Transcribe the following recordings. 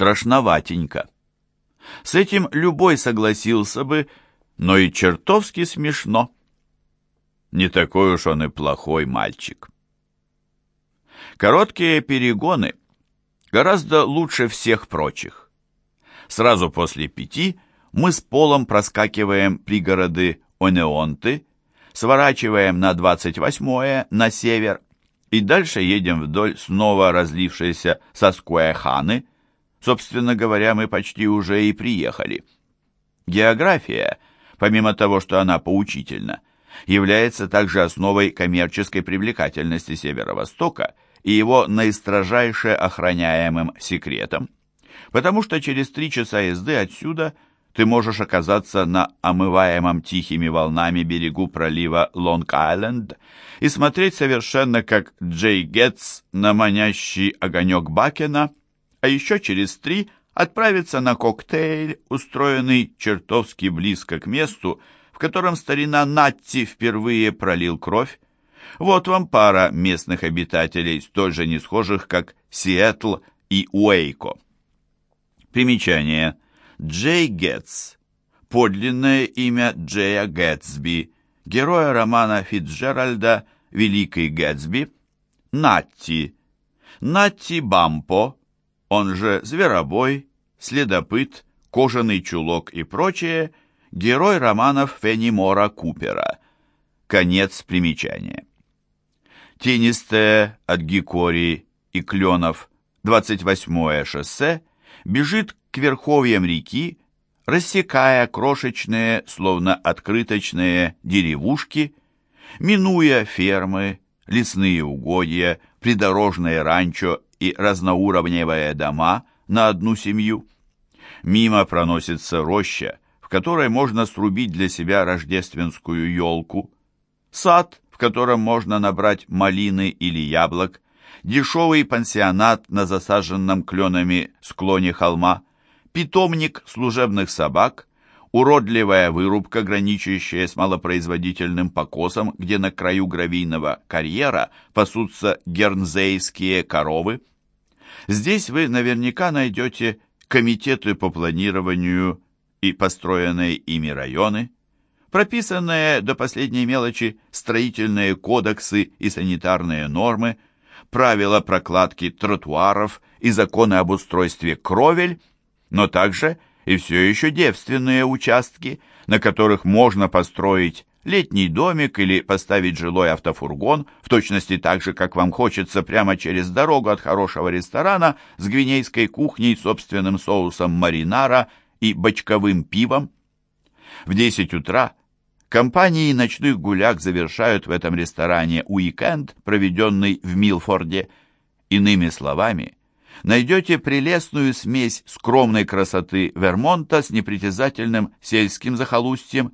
страшноватенько. С этим любой согласился бы, но и чертовски смешно. Не такой уж он и плохой мальчик. Короткие перегоны гораздо лучше всех прочих. Сразу после пяти мы с Полом проскакиваем пригороды Онеонты, сворачиваем на 28-е на север и дальше едем вдоль снова разлившейся Соскуэханы. Собственно говоря, мы почти уже и приехали. География, помимо того, что она поучительна, является также основой коммерческой привлекательности Северо-Востока и его наистрожайше охраняемым секретом, потому что через три часа езды отсюда ты можешь оказаться на омываемом тихими волнами берегу пролива Лонг-Айленд и смотреть совершенно как Джей Гетц на манящий огонек Бакена, а еще через три отправиться на коктейль, устроенный чертовски близко к месту, в котором старина Натти впервые пролил кровь. Вот вам пара местных обитателей, столь же не схожих, как Сиэтл и Уэйко. Примечание. Джей Гетц. Подлинное имя Джея Гэтсби, героя романа Фитджеральда «Великий Гэтсби». Натти. Натти Бампо, он же Зверобой, Следопыт, Кожаный чулок и прочее, герой романов Феннимора Купера. Конец примечания. Тенистое от Гикори и Кленов 28-е шоссе бежит к верховьям реки, рассекая крошечные, словно открыточные деревушки, минуя фермы, лесные угодья, придорожные ранчо и разноуровневые дома на одну семью. Мимо проносится роща, в которой можно срубить для себя рождественскую елку, сад, в котором можно набрать малины или яблок, дешевый пансионат на засаженном кленами склоне холма, питомник служебных собак, уродливая вырубка, граничащая с малопроизводительным покосом, где на краю гравийного карьера пасутся гернзейские коровы. Здесь вы наверняка найдете комитеты по планированию и построенные ими районы, прописанные до последней мелочи строительные кодексы и санитарные нормы, правила прокладки тротуаров и законы об устройстве кровель, но также и все еще девственные участки, на которых можно построить летний домик или поставить жилой автофургон, в точности так же, как вам хочется, прямо через дорогу от хорошего ресторана с гвинейской кухней, собственным соусом маринара и бочковым пивом. В 10 утра компании ночных гуляк завершают в этом ресторане уикенд, проведенный в Милфорде. Иными словами, найдете прелестную смесь скромной красоты Вермонта с непритязательным сельским захолустьем,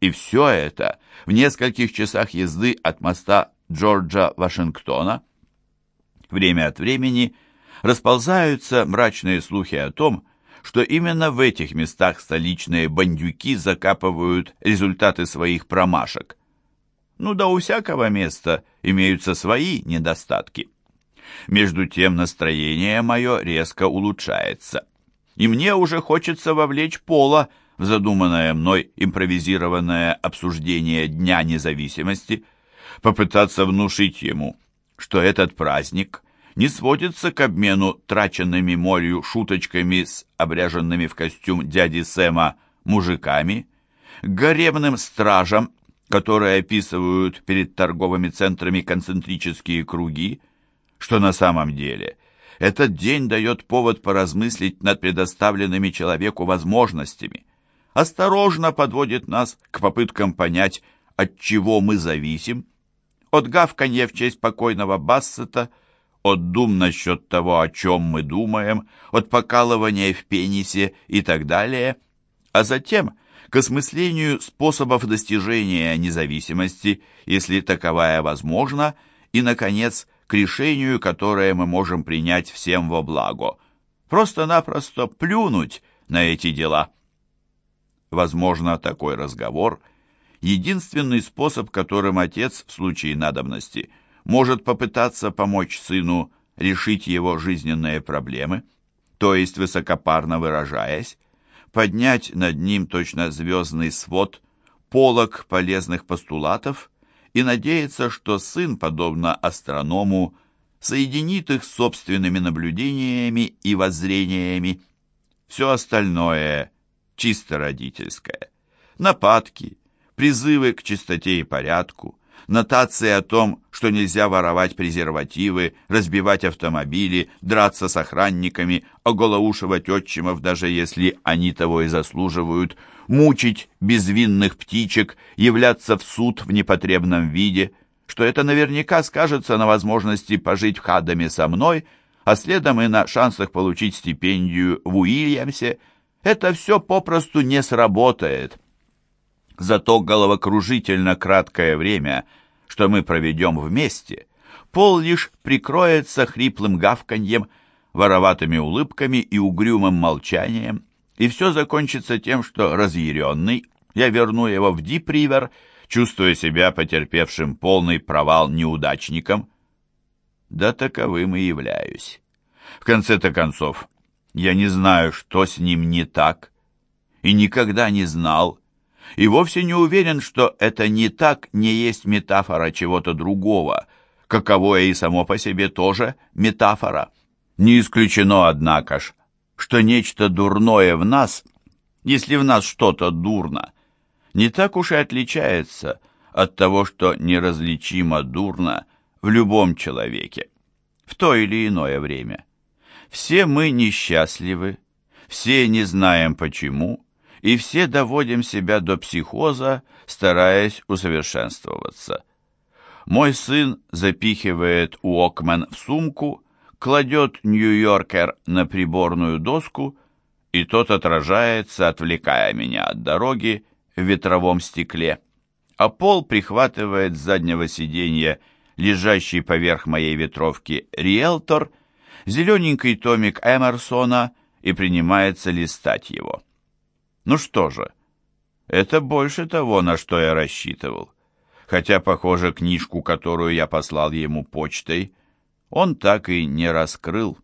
и все это в нескольких часах езды от моста Джорджа Вашингтона. Время от времени расползаются мрачные слухи о том, что именно в этих местах столичные бандюки закапывают результаты своих промашек. Ну да у всякого места имеются свои недостатки. Между тем настроение мое резко улучшается. И мне уже хочется вовлечь Пола в задуманное мной импровизированное обсуждение Дня независимости, попытаться внушить ему, что этот праздник не сводится к обмену траченными молью шуточками с обряженными в костюм дяди Сэма мужиками, к гаремным стражам, которые описывают перед торговыми центрами концентрические круги, что на самом деле этот день дает повод поразмыслить над предоставленными человеку возможностями, осторожно подводит нас к попыткам понять, от чего мы зависим, от гавканья в честь покойного Бассета, от дум насчет того, о чем мы думаем, от покалывания в пенисе и так далее, а затем к осмыслению способов достижения независимости, если таковая возможна, и, наконец, к решению, которое мы можем принять всем во благо. Просто-напросто плюнуть на эти дела. Возможно, такой разговор – единственный способ, которым отец в случае надобности может попытаться помочь сыну решить его жизненные проблемы. то есть, высокопарно выражаясь, поднять над ним точно звездный свод, полог полезных постулатов и надеяться, что сын, подобно астроному, соединит их с собственными наблюдениями и воззрениями. Все остальное чисто родительское. Нападки, призывы к чистоте и порядку, нотации о том, что нельзя воровать презервативы, разбивать автомобили, драться с охранниками, оголоушивать отчимов, даже если они того и заслуживают, мучить безвинных птичек, являться в суд в непотребном виде, что это наверняка скажется на возможности пожить в Хадаме со мной, а следом и на шансах получить стипендию в Уильямсе, это все попросту не сработает. Зато головокружительно краткое время – что мы проведем вместе, пол лишь прикроется хриплым гавканьем, вороватыми улыбками и угрюмым молчанием, и все закончится тем, что разъяренный я верну его в Дипривер, чувствуя себя потерпевшим полный провал неудачником. Да таковым и являюсь. В конце-то концов, я не знаю, что с ним не так, и никогда не знал, и вовсе не уверен, что это не так не есть метафора чего-то другого, каковое и само по себе тоже метафора. Не исключено, однако ж, что нечто дурное в нас, если в нас что-то дурно, не так уж и отличается от того, что неразличимо дурно в любом человеке в то или иное время. Все мы несчастливы, все не знаем почему, и все доводим себя до психоза, стараясь усовершенствоваться. Мой сын запихивает Уокмен в сумку, кладет Нью-Йоркер на приборную доску, и тот отражается, отвлекая меня от дороги в ветровом стекле. А пол прихватывает с заднего сиденья лежащий поверх моей ветровки риэлтор, зелененький томик Эмерсона и принимается листать его. Ну что же, это больше того, на что я рассчитывал. Хотя, похоже, книжку, которую я послал ему почтой, он так и не раскрыл.